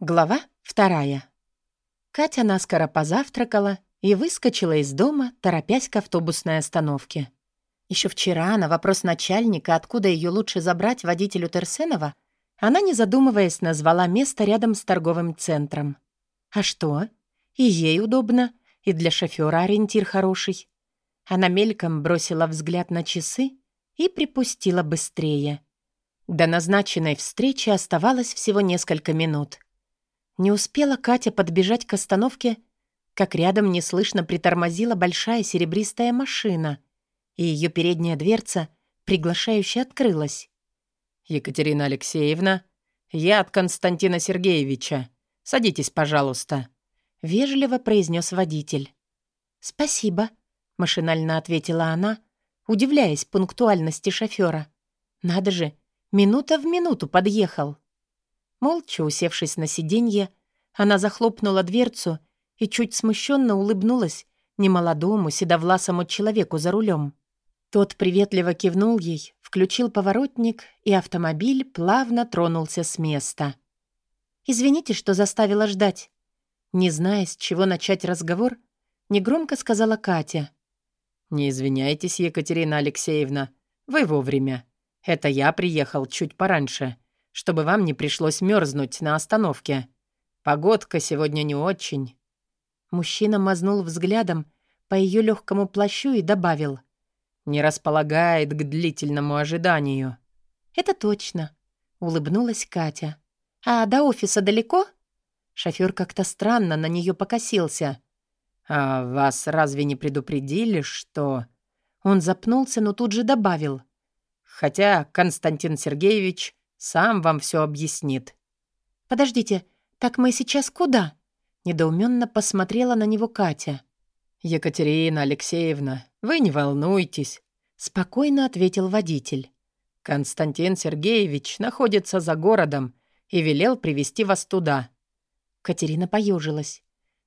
Глава вторая. Катя наскоро позавтракала и выскочила из дома, торопясь к автобусной остановке. Еще вчера на вопрос начальника, откуда ее лучше забрать водителю Терсенова, она, не задумываясь, назвала место рядом с торговым центром. А что? И ей удобно, и для шофера ориентир хороший. Она мельком бросила взгляд на часы и припустила быстрее. До назначенной встречи оставалось всего несколько минут — не успела Катя подбежать к остановке, как рядом неслышно притормозила большая серебристая машина, и ее передняя дверца приглашающе открылась. «Екатерина Алексеевна, я от Константина Сергеевича. Садитесь, пожалуйста», — вежливо произнес водитель. «Спасибо», — машинально ответила она, удивляясь пунктуальности шофера. «Надо же, минута в минуту подъехал». Молча усевшись на сиденье, она захлопнула дверцу и чуть смущенно улыбнулась немолодому седовласому человеку за рулем. Тот приветливо кивнул ей, включил поворотник, и автомобиль плавно тронулся с места. «Извините, что заставила ждать». Не зная, с чего начать разговор, негромко сказала Катя. «Не извиняйтесь, Екатерина Алексеевна, вы вовремя. Это я приехал чуть пораньше чтобы вам не пришлось мерзнуть на остановке. Погодка сегодня не очень». Мужчина мазнул взглядом по ее легкому плащу и добавил. «Не располагает к длительному ожиданию». «Это точно», — улыбнулась Катя. «А до офиса далеко?» Шофер как-то странно на нее покосился. «А вас разве не предупредили, что...» Он запнулся, но тут же добавил. «Хотя Константин Сергеевич сам вам все объяснит». «Подождите, так мы сейчас куда?» Недоуменно посмотрела на него Катя. «Екатерина Алексеевна, вы не волнуйтесь», — спокойно ответил водитель. «Константин Сергеевич находится за городом и велел привести вас туда». Катерина поежилась.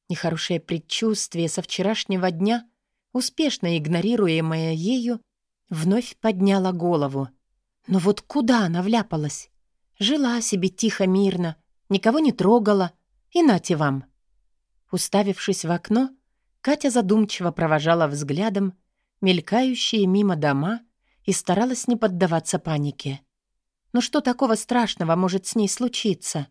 Нехорошее предчувствие со вчерашнего дня, успешно игнорируемое ею, вновь подняло голову. Но вот куда она вляпалась? Жила себе тихо-мирно, никого не трогала. И нате вам. Уставившись в окно, Катя задумчиво провожала взглядом мелькающие мимо дома и старалась не поддаваться панике. Ну что такого страшного может с ней случиться?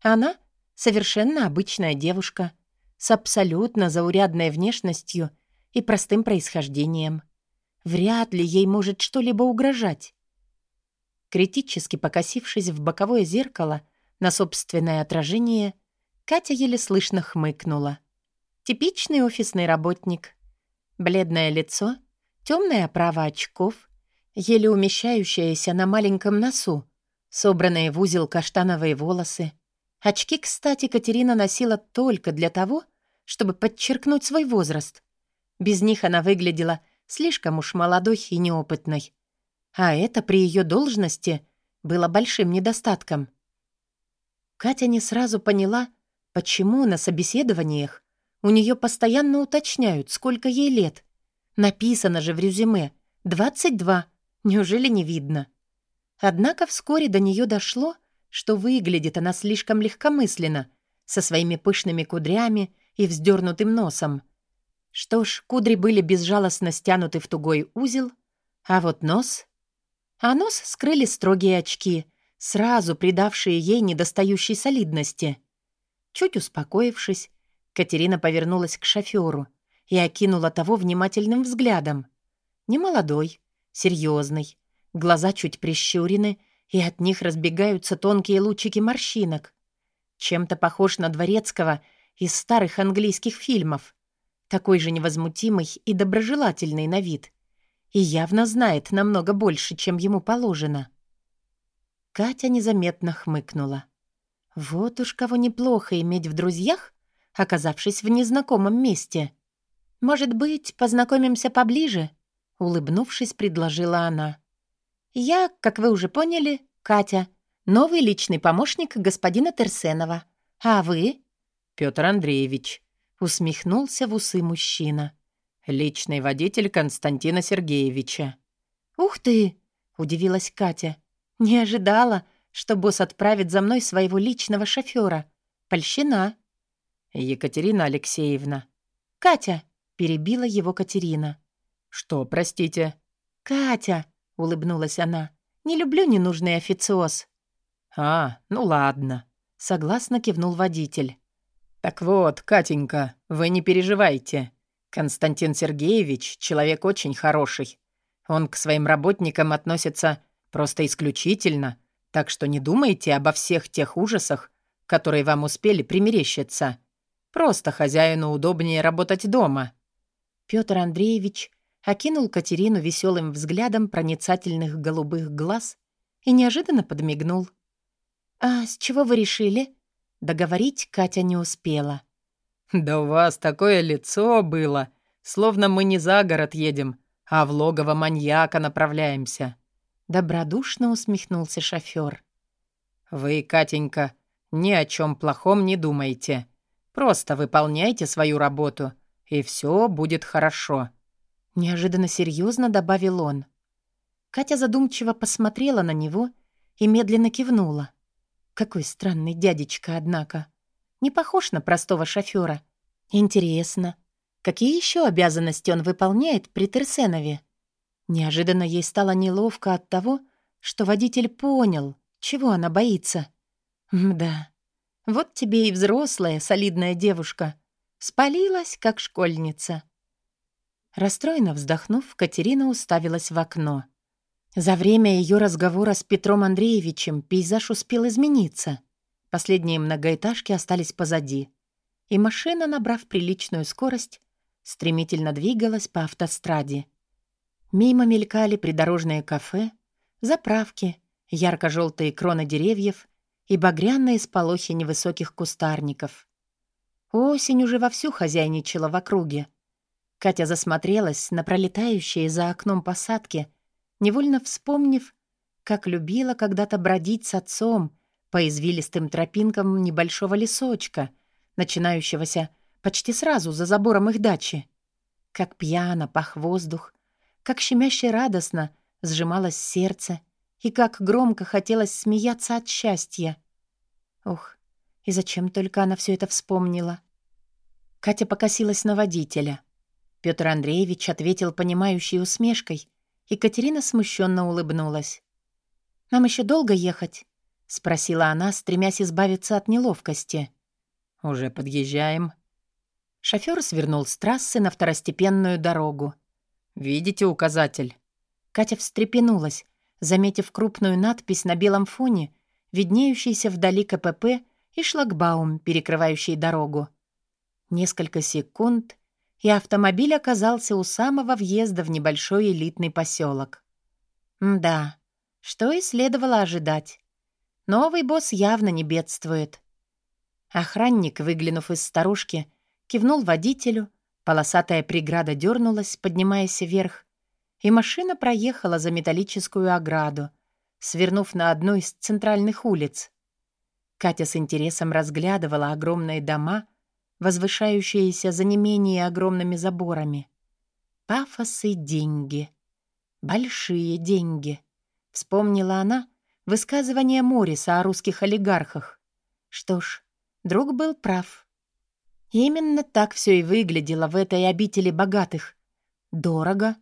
Она — совершенно обычная девушка, с абсолютно заурядной внешностью и простым происхождением. Вряд ли ей может что-либо угрожать. Критически покосившись в боковое зеркало на собственное отражение, Катя еле слышно хмыкнула. Типичный офисный работник. Бледное лицо, темная оправа очков, еле умещающаяся на маленьком носу, собранные в узел каштановые волосы. Очки, кстати, Катерина носила только для того, чтобы подчеркнуть свой возраст. Без них она выглядела слишком уж молодой и неопытной. А это при ее должности было большим недостатком. Катя не сразу поняла, почему на собеседованиях у нее постоянно уточняют, сколько ей лет. Написано же в резюме «22». Неужели не видно? Однако вскоре до нее дошло, что выглядит она слишком легкомысленно, со своими пышными кудрями и вздернутым носом. Что ж, кудри были безжалостно стянуты в тугой узел, а вот нос а нос скрыли строгие очки, сразу придавшие ей недостающей солидности. Чуть успокоившись, Катерина повернулась к шоферу и окинула того внимательным взглядом. Немолодой, серьезный, глаза чуть прищурены, и от них разбегаются тонкие лучики морщинок. Чем-то похож на дворецкого из старых английских фильмов. Такой же невозмутимый и доброжелательный на вид — и явно знает намного больше, чем ему положено. Катя незаметно хмыкнула. Вот уж кого неплохо иметь в друзьях, оказавшись в незнакомом месте. «Может быть, познакомимся поближе?» — улыбнувшись, предложила она. «Я, как вы уже поняли, Катя, новый личный помощник господина Терсенова. А вы?» «Пётр Андреевич», — усмехнулся в усы мужчина. Личный водитель Константина Сергеевича. «Ух ты!» — удивилась Катя. «Не ожидала, что босс отправит за мной своего личного шофера. Польщена. Екатерина Алексеевна. Катя, перебила его Катерина. Что, простите? Катя, улыбнулась она. Не люблю ненужный официоз. А, ну ладно, согласно кивнул водитель. Так вот, Катенька, вы не переживайте. Константин Сергеевич человек очень хороший. Он к своим работникам относится просто исключительно, так что не думайте обо всех тех ужасах, которые вам успели примерещиться. Просто хозяину удобнее работать дома». Пётр Андреевич окинул Катерину веселым взглядом проницательных голубых глаз и неожиданно подмигнул. «А с чего вы решили?» Договорить Катя не успела. «Да у вас такое лицо было, словно мы не за город едем, а в логово маньяка направляемся». Добродушно усмехнулся шофёр. «Вы, Катенька, ни о чем плохом не думайте. Просто выполняйте свою работу, и все будет хорошо». Неожиданно серьезно добавил он. Катя задумчиво посмотрела на него и медленно кивнула. Какой странный дядечка, однако. Не похож на простого шофера. Интересно, какие еще обязанности он выполняет при Терсенове? Неожиданно ей стало неловко от того, что водитель понял, чего она боится. Мда, вот тебе и взрослая, солидная девушка. Спалилась, как школьница. Расстроенно вздохнув, Катерина уставилась в окно. За время ее разговора с Петром Андреевичем пейзаж успел измениться. Последние многоэтажки остались позади. И машина, набрав приличную скорость, стремительно двигалась по автостраде. Мимо мелькали придорожные кафе, заправки, ярко-желтые кроны деревьев и багряные сполохи невысоких кустарников. Осень уже вовсю хозяйничала в округе. Катя засмотрелась на пролетающие за окном посадки, невольно вспомнив, как любила когда-то бродить с отцом по извилистым тропинкам небольшого лесочка, начинающегося почти сразу за забором их дачи. Как пьяно пах воздух, как щемяще радостно сжималось сердце, и как громко хотелось смеяться от счастья. Ух, и зачем только она все это вспомнила? Катя покосилась на водителя. Петр Андреевич ответил понимающей усмешкой, и Катерина смущенно улыбнулась. «Нам еще долго ехать?» — спросила она, стремясь избавиться от неловкости. «Уже подъезжаем». Шофёр свернул с трассы на второстепенную дорогу. «Видите указатель?» Катя встрепенулась, заметив крупную надпись на белом фоне, виднеющийся вдали КПП и шлагбаум, перекрывающий дорогу. Несколько секунд, и автомобиль оказался у самого въезда в небольшой элитный поселок. Да, что и следовало ожидать. Новый босс явно не бедствует. Охранник, выглянув из старушки, кивнул водителю, полосатая преграда дернулась, поднимаясь вверх, и машина проехала за металлическую ограду, свернув на одну из центральных улиц. Катя с интересом разглядывала огромные дома, возвышающиеся за не менее огромными заборами. Пафос и деньги. Большие деньги. Вспомнила она высказывание Мориса о русских олигархах. Что ж, друг был прав. Именно так все и выглядело в этой обители богатых. Дорого,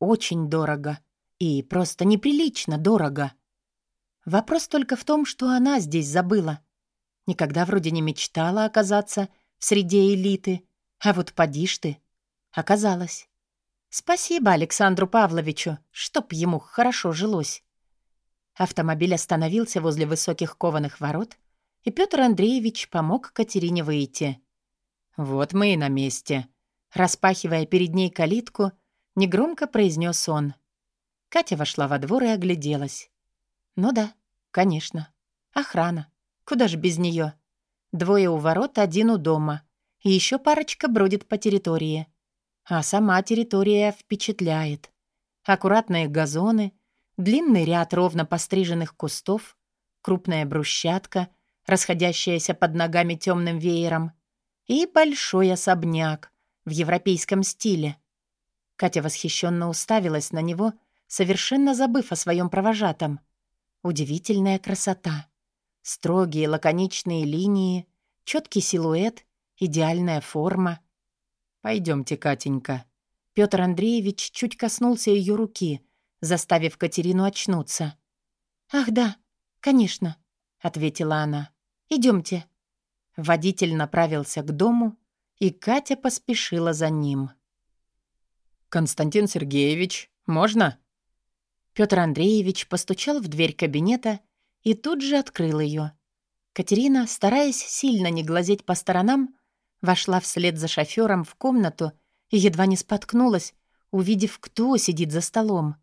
очень дорого и просто неприлично дорого. Вопрос только в том, что она здесь забыла. Никогда вроде не мечтала оказаться в среде элиты, а вот поди ж ты. Оказалось. Спасибо Александру Павловичу, чтоб ему хорошо жилось. Автомобиль остановился возле высоких кованых ворот, и Петр Андреевич помог Катерине выйти. «Вот мы и на месте», распахивая перед ней калитку, негромко произнес он. Катя вошла во двор и огляделась. Ну да, конечно. Охрана. Куда же без нее? Двое у ворот, один у дома. И еще парочка бродит по территории. А сама территория впечатляет. Аккуратные газоны, длинный ряд ровно постриженных кустов, крупная брусчатка, расходящаяся под ногами темным веером, и большой особняк в европейском стиле. Катя восхищенно уставилась на него, совершенно забыв о своем провожатом — Удивительная красота. Строгие лаконичные линии, Четкий силуэт, идеальная форма. Пойдемте, Катенька. Петр Андреевич чуть коснулся ее руки, заставив Катерину очнуться. «Ах да, конечно», — ответила она. Идемте. Водитель направился к дому, и Катя поспешила за ним. «Константин Сергеевич, можно?» Петр Андреевич постучал в дверь кабинета и тут же открыл ее. Катерина, стараясь сильно не глазеть по сторонам, вошла вслед за шофером в комнату и едва не споткнулась, увидев, кто сидит за столом.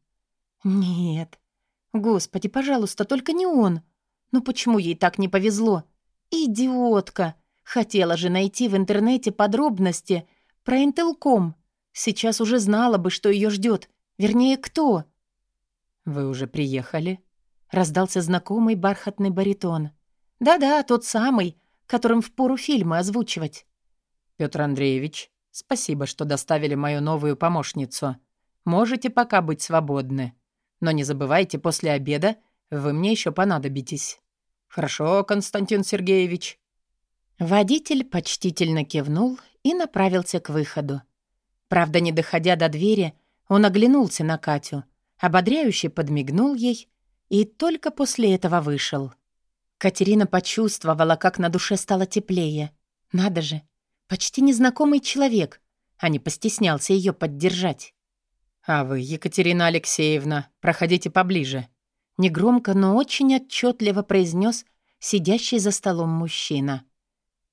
«Нет. Господи, пожалуйста, только не он. Ну почему ей так не повезло? Идиотка! Хотела же найти в интернете подробности про Интелком. Сейчас уже знала бы, что ее ждет. Вернее, кто. «Вы уже приехали?» — раздался знакомый бархатный баритон. «Да-да, тот самый, которым впору фильмы озвучивать». «Пётр Андреевич, спасибо, что доставили мою новую помощницу. Можете пока быть свободны. Но не забывайте, после обеда вы мне еще понадобитесь». «Хорошо, Константин Сергеевич». Водитель почтительно кивнул и направился к выходу. Правда, не доходя до двери, он оглянулся на Катю, ободряюще подмигнул ей и только после этого вышел. Катерина почувствовала, как на душе стало теплее. Надо же, почти незнакомый человек, а не постеснялся ее поддержать. «А вы, Екатерина Алексеевна, проходите поближе», Негромко, но очень отчетливо произнес сидящий за столом мужчина.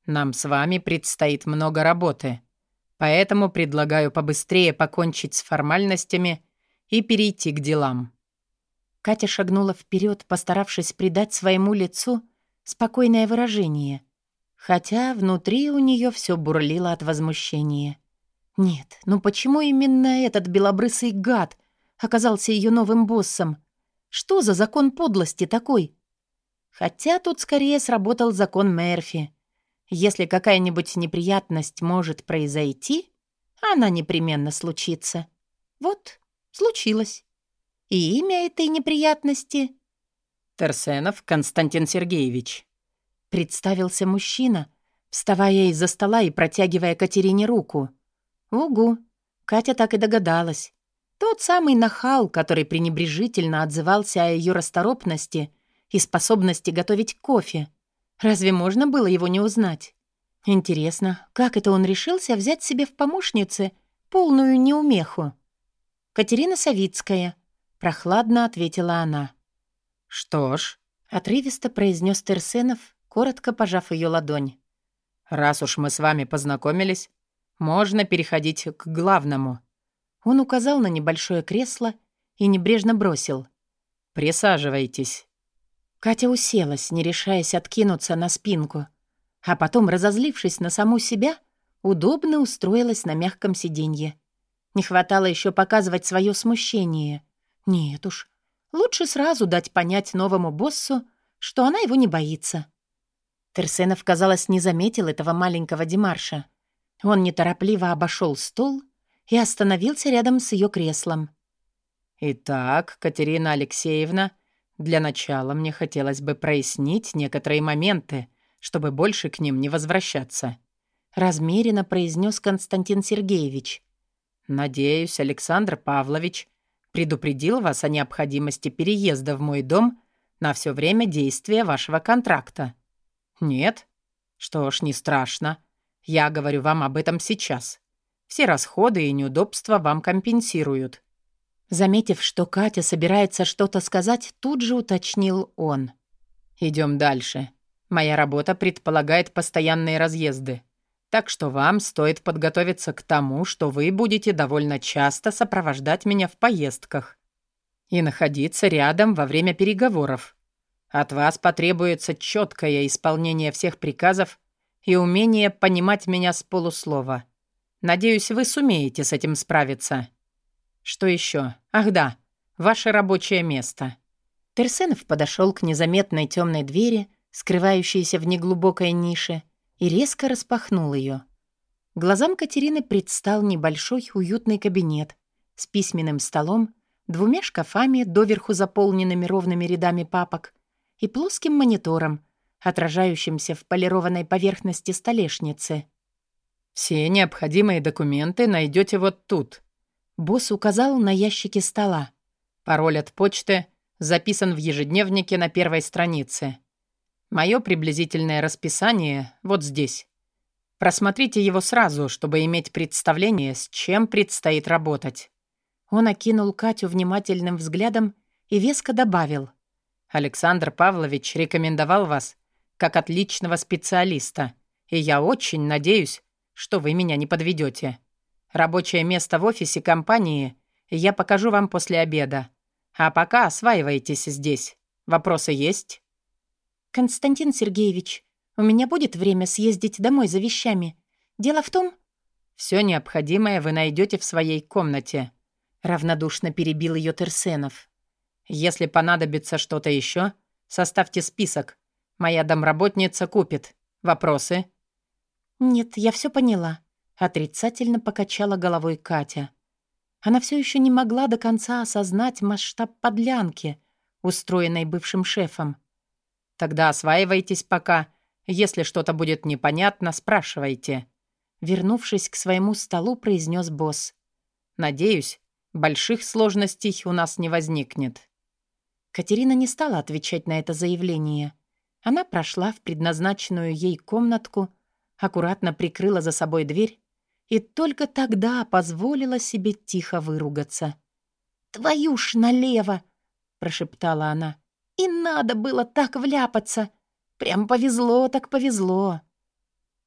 «Нам с вами предстоит много работы, поэтому предлагаю побыстрее покончить с формальностями и перейти к делам». Катя шагнула вперед, постаравшись придать своему лицу спокойное выражение, хотя внутри у нее все бурлило от возмущения. Нет, ну почему именно этот белобрысый гад оказался ее новым боссом? Что за закон подлости такой? Хотя тут скорее сработал закон Мерфи. Если какая-нибудь неприятность может произойти, она непременно случится. Вот, случилось. И имя этой неприятности — Терсенов Константин Сергеевич. Представился мужчина, вставая из-за стола и протягивая Катерине руку. Угу, Катя так и догадалась. Тот самый нахал, который пренебрежительно отзывался о ее расторопности и способности готовить кофе. Разве можно было его не узнать? Интересно, как это он решился взять себе в помощнице полную неумеху? «Катерина Савицкая», — прохладно ответила она. «Что ж», — отрывисто произнес Терсенов, коротко пожав ее ладонь. «Раз уж мы с вами познакомились, можно переходить к главному». Он указал на небольшое кресло и небрежно бросил. «Присаживайтесь». Катя уселась, не решаясь откинуться на спинку, а потом, разозлившись на саму себя, удобно устроилась на мягком сиденье. Не хватало еще показывать свое смущение. Нет уж, лучше сразу дать понять новому боссу, что она его не боится. Терсенов, казалось, не заметил этого маленького Демарша. Он неторопливо обошел стол и остановился рядом с ее креслом. «Итак, Катерина Алексеевна, для начала мне хотелось бы прояснить некоторые моменты, чтобы больше к ним не возвращаться», — размеренно произнес Константин Сергеевич. «Надеюсь, Александр Павлович предупредил вас о необходимости переезда в мой дом на все время действия вашего контракта». «Нет? Что ж, не страшно. Я говорю вам об этом сейчас. Все расходы и неудобства вам компенсируют». Заметив, что Катя собирается что-то сказать, тут же уточнил он. «Идем дальше. Моя работа предполагает постоянные разъезды. Так что вам стоит подготовиться к тому, что вы будете довольно часто сопровождать меня в поездках и находиться рядом во время переговоров. От вас потребуется четкое исполнение всех приказов и умение понимать меня с полуслова. Надеюсь, вы сумеете с этим справиться. Что еще? Ах да, ваше рабочее место». Терсенов подошел к незаметной темной двери, скрывающейся в неглубокой нише, и резко распахнул ее. Глазам Катерины предстал небольшой уютный кабинет с письменным столом, двумя шкафами, доверху заполненными ровными рядами папок, и плоским монитором, отражающимся в полированной поверхности столешницы. «Все необходимые документы найдете вот тут». Босс указал на ящики стола. Пароль от почты записан в ежедневнике на первой странице. Мое приблизительное расписание вот здесь. Просмотрите его сразу, чтобы иметь представление, с чем предстоит работать». Он окинул Катю внимательным взглядом и веско добавил. «Александр Павлович рекомендовал вас как отличного специалиста, и я очень надеюсь, что вы меня не подведете. Рабочее место в офисе компании я покажу вам после обеда. А пока осваивайтесь здесь. Вопросы есть?» «Константин Сергеевич, у меня будет время съездить домой за вещами. Дело в том...» «Все необходимое вы найдете в своей комнате», — равнодушно перебил ее Терсенов. «Если понадобится что-то еще, составьте список. Моя домработница купит. Вопросы?» «Нет, я все поняла», — отрицательно покачала головой Катя. Она все еще не могла до конца осознать масштаб подлянки, устроенной бывшим шефом. Тогда осваивайтесь пока. Если что-то будет непонятно, спрашивайте». Вернувшись к своему столу, произнес босс. «Надеюсь, больших сложностей у нас не возникнет». Катерина не стала отвечать на это заявление. Она прошла в предназначенную ей комнатку, аккуратно прикрыла за собой дверь и только тогда позволила себе тихо выругаться. «Твою ж налево!» — прошептала она. И надо было так вляпаться. Прям повезло так повезло.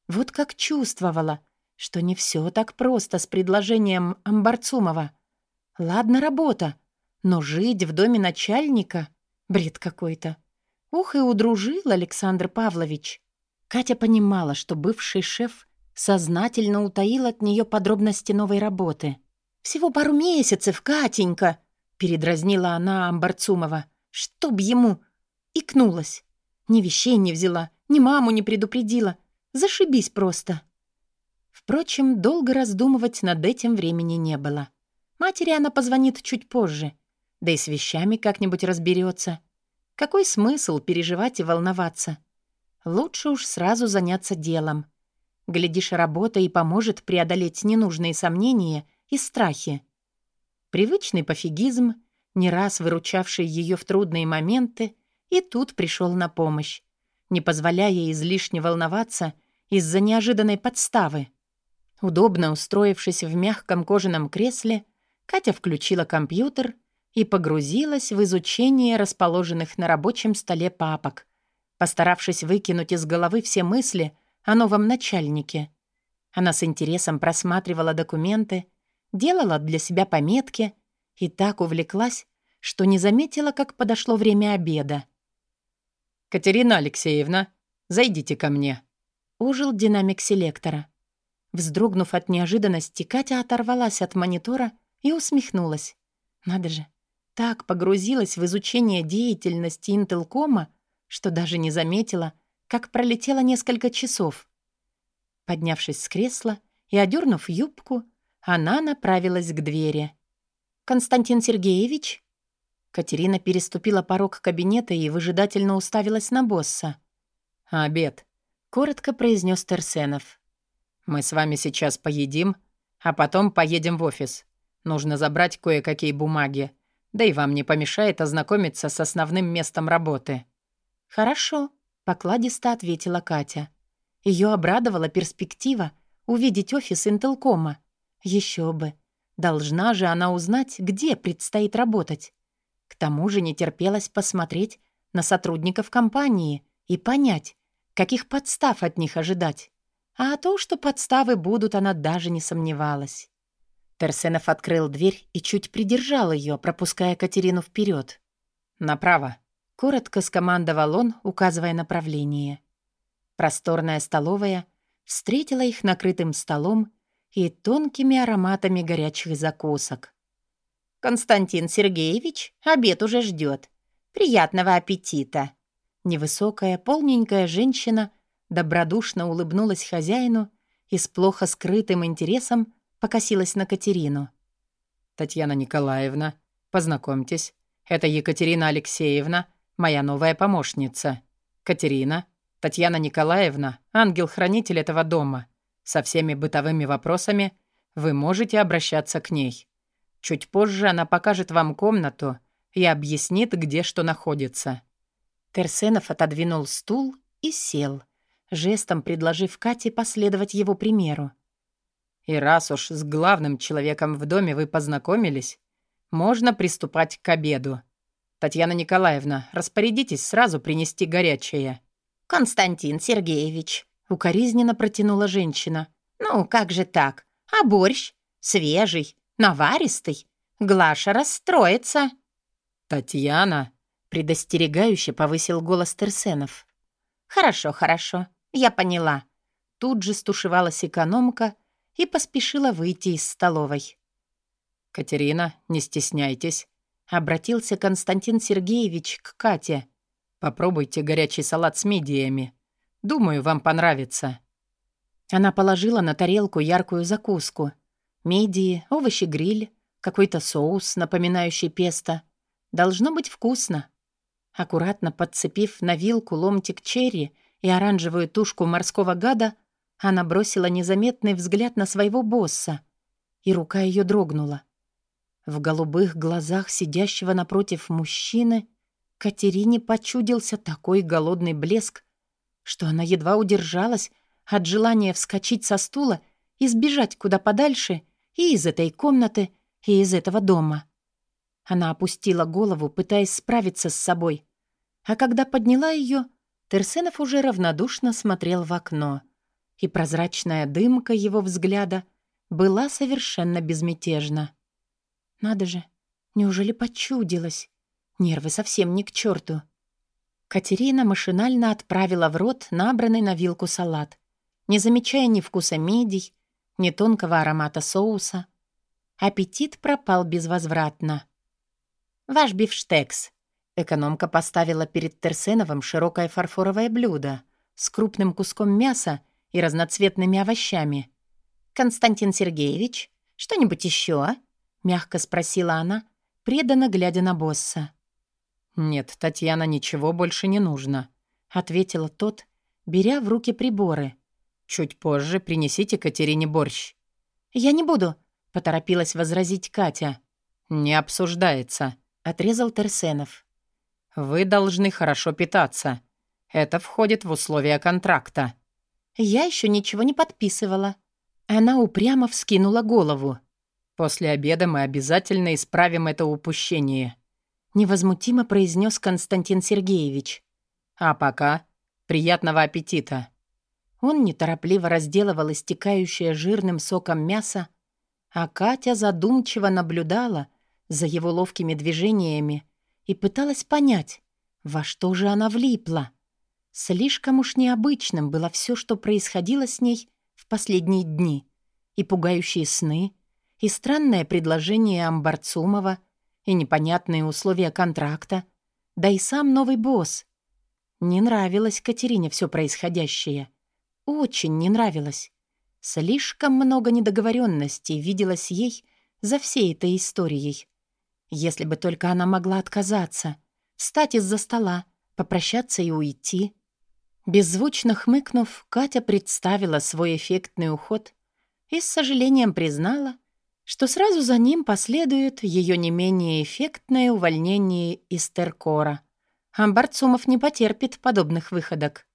Вот как чувствовала, что не все так просто с предложением Амбарцумова. Ладно, работа, но жить в доме начальника — бред какой-то. Ух, и удружил Александр Павлович. Катя понимала, что бывший шеф сознательно утаил от нее подробности новой работы. «Всего пару месяцев, Катенька!» — передразнила она Амбарцумова — Чтоб ему! Икнулась. Ни вещей не взяла, ни маму не предупредила. Зашибись просто. Впрочем, долго раздумывать над этим времени не было. Матери она позвонит чуть позже. Да и с вещами как-нибудь разберется. Какой смысл переживать и волноваться? Лучше уж сразу заняться делом. Глядишь, работа и поможет преодолеть ненужные сомнения и страхи. Привычный пофигизм — не раз выручавший ее в трудные моменты, и тут пришел на помощь, не позволяя излишне волноваться из-за неожиданной подставы. Удобно устроившись в мягком кожаном кресле, Катя включила компьютер и погрузилась в изучение расположенных на рабочем столе папок, постаравшись выкинуть из головы все мысли о новом начальнике. Она с интересом просматривала документы, делала для себя пометки и так увлеклась, что не заметила, как подошло время обеда. «Катерина Алексеевна, зайдите ко мне», — ужил динамик селектора. Вздрогнув от неожиданности, Катя оторвалась от монитора и усмехнулась. Надо же, так погрузилась в изучение деятельности Интелкома, что даже не заметила, как пролетело несколько часов. Поднявшись с кресла и одернув юбку, она направилась к двери. «Константин Сергеевич?» Катерина переступила порог кабинета и выжидательно уставилась на босса. «Обед», — коротко произнес Терсенов. «Мы с вами сейчас поедим, а потом поедем в офис. Нужно забрать кое-какие бумаги. Да и вам не помешает ознакомиться с основным местом работы». «Хорошо», — покладисто ответила Катя. Ее обрадовала перспектива увидеть офис Интелкома. Еще бы. Должна же она узнать, где предстоит работать. К тому же не терпелось посмотреть на сотрудников компании и понять, каких подстав от них ожидать. А то, что подставы будут, она даже не сомневалась. Терсенов открыл дверь и чуть придержал ее, пропуская Катерину вперед. «Направо», — коротко скомандовал он, указывая направление. Просторная столовая встретила их накрытым столом и тонкими ароматами горячих закусок. «Константин Сергеевич, обед уже ждет. Приятного аппетита!» Невысокая, полненькая женщина добродушно улыбнулась хозяину и с плохо скрытым интересом покосилась на Катерину. «Татьяна Николаевна, познакомьтесь, это Екатерина Алексеевна, моя новая помощница. Катерина, Татьяна Николаевна — ангел-хранитель этого дома. Со всеми бытовыми вопросами вы можете обращаться к ней. Чуть позже она покажет вам комнату и объяснит, где что находится». Терсенов отодвинул стул и сел, жестом предложив Кате последовать его примеру. «И раз уж с главным человеком в доме вы познакомились, можно приступать к обеду. Татьяна Николаевна, распорядитесь сразу принести горячее». «Константин Сергеевич», — укоризненно протянула женщина. «Ну, как же так? А борщ? Свежий, наваристый. Глаша расстроится». «Татьяна», — предостерегающе повысил голос Терсенов. «Хорошо, хорошо, я поняла». Тут же стушевалась экономка и поспешила выйти из столовой. «Катерина, не стесняйтесь», — обратился Константин Сергеевич к Кате. «Попробуйте горячий салат с мидиями. Думаю, вам понравится». Она положила на тарелку яркую закуску. Мидии, овощи-гриль, какой-то соус, напоминающий песто. Должно быть вкусно. Аккуратно подцепив на вилку ломтик черри и оранжевую тушку морского гада, она бросила незаметный взгляд на своего босса, и рука ее дрогнула. В голубых глазах сидящего напротив мужчины Катерине почудился такой голодный блеск, что она едва удержалась от желания вскочить со стула и сбежать куда подальше и из этой комнаты, и из этого дома. Она опустила голову, пытаясь справиться с собой. А когда подняла ее, Терсенов уже равнодушно смотрел в окно, и прозрачная дымка его взгляда была совершенно безмятежна. Надо же, неужели почудилось? Нервы совсем не к черту. Катерина машинально отправила в рот набранный на вилку салат, не замечая ни вкуса мидий, ни тонкого аромата соуса. Аппетит пропал безвозвратно. «Ваш бифштекс». Экономка поставила перед Терсеновым широкое фарфоровое блюдо с крупным куском мяса и разноцветными овощами. «Константин Сергеевич, что-нибудь еще?» — мягко спросила она, преданно глядя на босса. «Нет, Татьяна, ничего больше не нужно», — ответила тот, беря в руки приборы. «Чуть позже принесите Катерине борщ». «Я не буду», — поторопилась возразить Катя. «Не обсуждается», — отрезал Терсенов. «Вы должны хорошо питаться. Это входит в условия контракта». «Я еще ничего не подписывала». Она упрямо вскинула голову. «После обеда мы обязательно исправим это упущение», — невозмутимо произнес Константин Сергеевич. «А пока приятного аппетита». Он неторопливо разделывал истекающее жирным соком мясо, а Катя задумчиво наблюдала за его ловкими движениями и пыталась понять, во что же она влипла. Слишком уж необычным было все, что происходило с ней в последние дни. И пугающие сны, и странное предложение Амбарцумова, и непонятные условия контракта, да и сам новый босс. Не нравилось Катерине все происходящее. Очень не нравилось. Слишком много недоговоренностей виделось ей за всей этой историей. Если бы только она могла отказаться, встать из-за стола, попрощаться и уйти. Беззвучно хмыкнув, Катя представила свой эффектный уход и с сожалением признала, что сразу за ним последует ее не менее эффектное увольнение из Теркора. Амбарцумов не потерпит подобных выходок.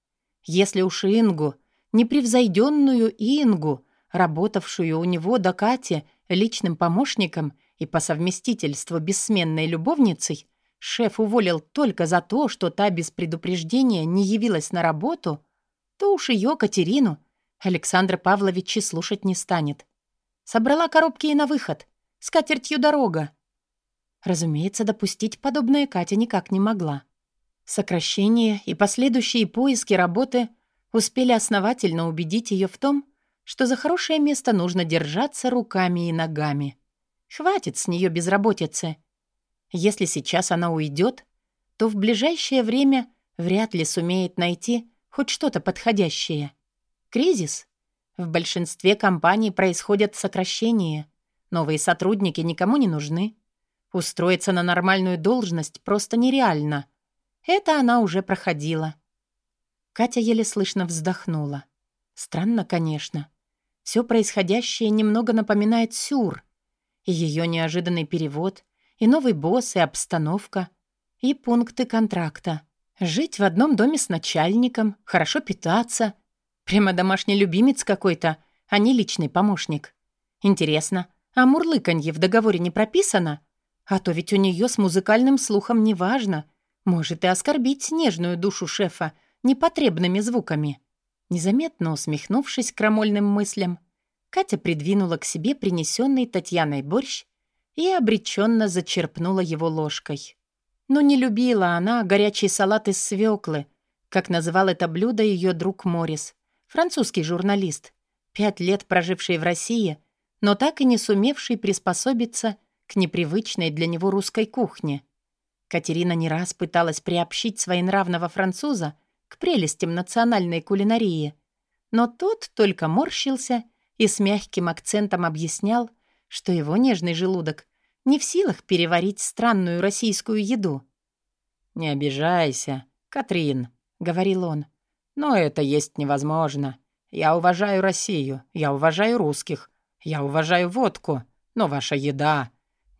Если уж Ингу, непревзойденную Ингу, работавшую у него до Кати личным помощником и по совместительству бессменной любовницей, шеф уволил только за то, что та без предупреждения не явилась на работу, то уж ее, Катерину, Александр Павлович и слушать не станет. Собрала коробки и на выход. С катертью дорога. Разумеется, допустить подобное Катя никак не могла. Сокращение и последующие поиски работы успели основательно убедить ее в том, что за хорошее место нужно держаться руками и ногами. Хватит с нее безработицы. Если сейчас она уйдет, то в ближайшее время вряд ли сумеет найти хоть что-то подходящее. Кризис в большинстве компаний происходят сокращения. Новые сотрудники никому не нужны. Устроиться на нормальную должность просто нереально. Это она уже проходила. Катя еле слышно вздохнула. Странно, конечно. Все происходящее немного напоминает сюр. И ее неожиданный перевод, и новый босс, и обстановка, и пункты контракта. Жить в одном доме с начальником, хорошо питаться. Прямо домашний любимец какой-то, а не личный помощник. Интересно, а мурлыканье в договоре не прописано? А то ведь у нее с музыкальным слухом неважно. Может и оскорбить нежную душу шефа непотребными звуками. Незаметно усмехнувшись крамольным мыслям, Катя придвинула к себе принесенный Татьяной борщ и обреченно зачерпнула его ложкой. Но не любила она горячий салат из свеклы, как называл это блюдо ее друг Морис, французский журналист, пять лет проживший в России, но так и не сумевший приспособиться к непривычной для него русской кухне. Катерина не раз пыталась приобщить своенравного француза к прелестям национальной кулинарии, но тот только морщился и с мягким акцентом объяснял, что его нежный желудок не в силах переварить странную российскую еду. «Не обижайся, Катрин», — говорил он, — «но это есть невозможно. Я уважаю Россию, я уважаю русских, я уважаю водку, но ваша еда...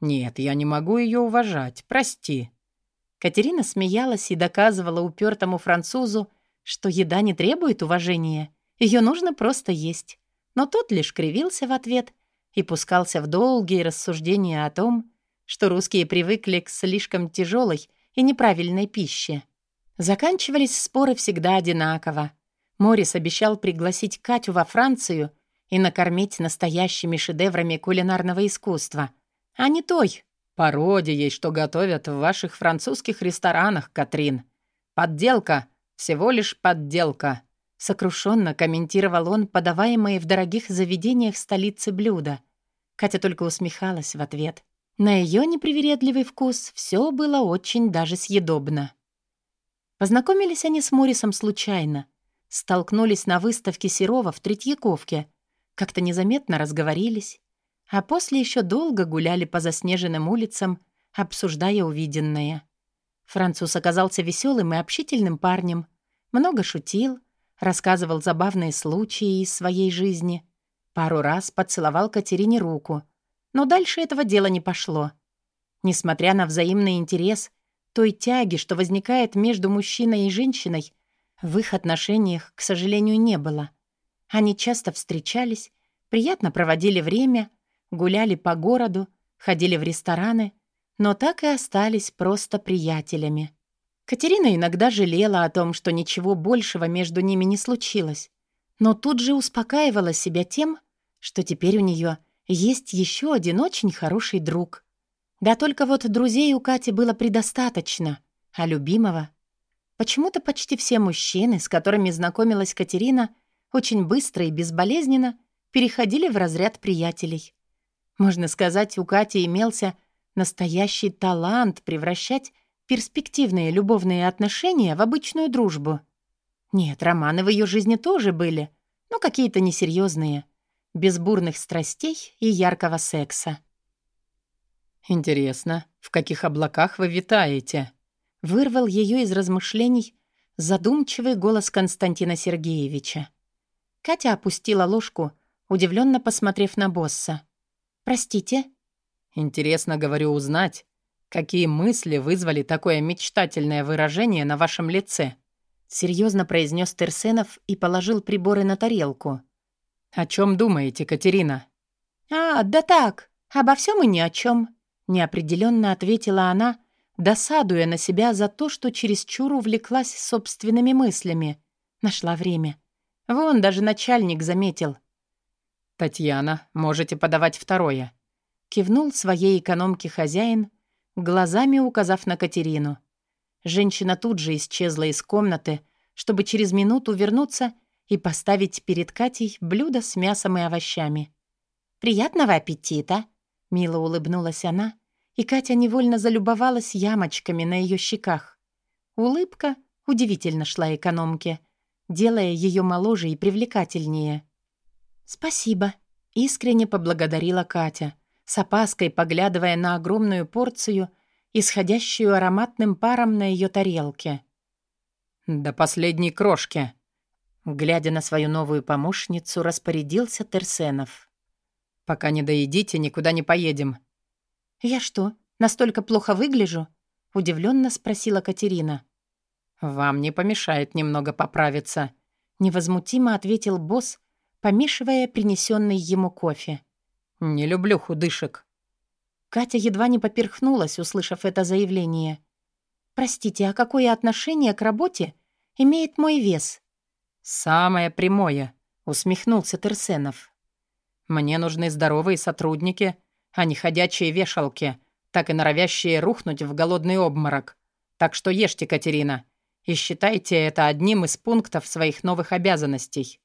Нет, я не могу ее уважать, прости». Катерина смеялась и доказывала упертому французу, что еда не требует уважения, ее нужно просто есть. Но тот лишь кривился в ответ и пускался в долгие рассуждения о том, что русские привыкли к слишком тяжелой и неправильной пище. Заканчивались споры всегда одинаково. Морис обещал пригласить Катю во Францию и накормить настоящими шедеврами кулинарного искусства, а не той, Пародией, что готовят в ваших французских ресторанах, Катрин. Подделка, всего лишь подделка. Сокрушенно комментировал он подаваемые в дорогих заведениях столицы блюда. Катя только усмехалась в ответ. На ее непривередливый вкус все было очень даже съедобно. Познакомились они с Морисом случайно. Столкнулись на выставке Серова в Третьяковке. Как-то незаметно разговорились а после еще долго гуляли по заснеженным улицам, обсуждая увиденное. Француз оказался веселым и общительным парнем, много шутил, рассказывал забавные случаи из своей жизни, пару раз поцеловал Катерине руку, но дальше этого дела не пошло. Несмотря на взаимный интерес, той тяги, что возникает между мужчиной и женщиной, в их отношениях, к сожалению, не было. Они часто встречались, приятно проводили время — гуляли по городу, ходили в рестораны, но так и остались просто приятелями. Катерина иногда жалела о том, что ничего большего между ними не случилось, но тут же успокаивала себя тем, что теперь у нее есть еще один очень хороший друг. Да только вот друзей у Кати было предостаточно, а любимого... Почему-то почти все мужчины, с которыми знакомилась Катерина, очень быстро и безболезненно переходили в разряд приятелей. Можно сказать, у Кати имелся настоящий талант превращать перспективные любовные отношения в обычную дружбу. Нет, романы в ее жизни тоже были, но какие-то несерьезные, без бурных страстей и яркого секса. «Интересно, в каких облаках вы витаете?» Вырвал ее из размышлений задумчивый голос Константина Сергеевича. Катя опустила ложку, удивленно посмотрев на босса. «Простите?» «Интересно, говорю, узнать, какие мысли вызвали такое мечтательное выражение на вашем лице?» Серьезно произнес Терсенов и положил приборы на тарелку. «О чем думаете, Катерина?» «А, да так, обо всем и ни о чем», — неопределенно ответила она, досадуя на себя за то, что чересчур увлеклась собственными мыслями. Нашла время. Вон даже начальник заметил. «Татьяна, можете подавать второе», — кивнул своей экономке хозяин, глазами указав на Катерину. Женщина тут же исчезла из комнаты, чтобы через минуту вернуться и поставить перед Катей блюдо с мясом и овощами. «Приятного аппетита!» — мило улыбнулась она, и Катя невольно залюбовалась ямочками на ее щеках. Улыбка удивительно шла экономке, делая ее моложе и привлекательнее. «Спасибо», — искренне поблагодарила Катя, с опаской поглядывая на огромную порцию, исходящую ароматным паром на ее тарелке. «До последней крошки», Глядя на свою новую помощницу, распорядился Терсенов. «Пока не доедите, никуда не поедем». «Я что, настолько плохо выгляжу?» — удивленно спросила Катерина. «Вам не помешает немного поправиться», — невозмутимо ответил босс, помешивая принесенный ему кофе. «Не люблю худышек». Катя едва не поперхнулась, услышав это заявление. «Простите, а какое отношение к работе имеет мой вес?» «Самое прямое», — усмехнулся Терсенов. «Мне нужны здоровые сотрудники, а не ходячие вешалки, так и норовящие рухнуть в голодный обморок. Так что ешьте, Катерина, и считайте это одним из пунктов своих новых обязанностей».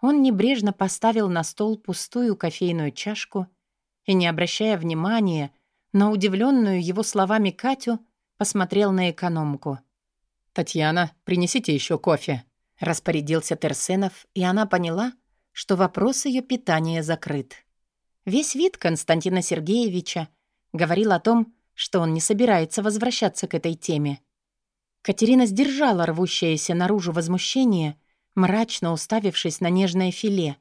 Он небрежно поставил на стол пустую кофейную чашку и, не обращая внимания на удивленную его словами Катю, посмотрел на экономку. «Татьяна, принесите еще кофе», Распорядился Терсенов, и она поняла, что вопрос ее питания закрыт. Весь вид Константина Сергеевича говорил о том, что он не собирается возвращаться к этой теме. Катерина сдержала рвущееся наружу возмущение, мрачно уставившись на нежное филе.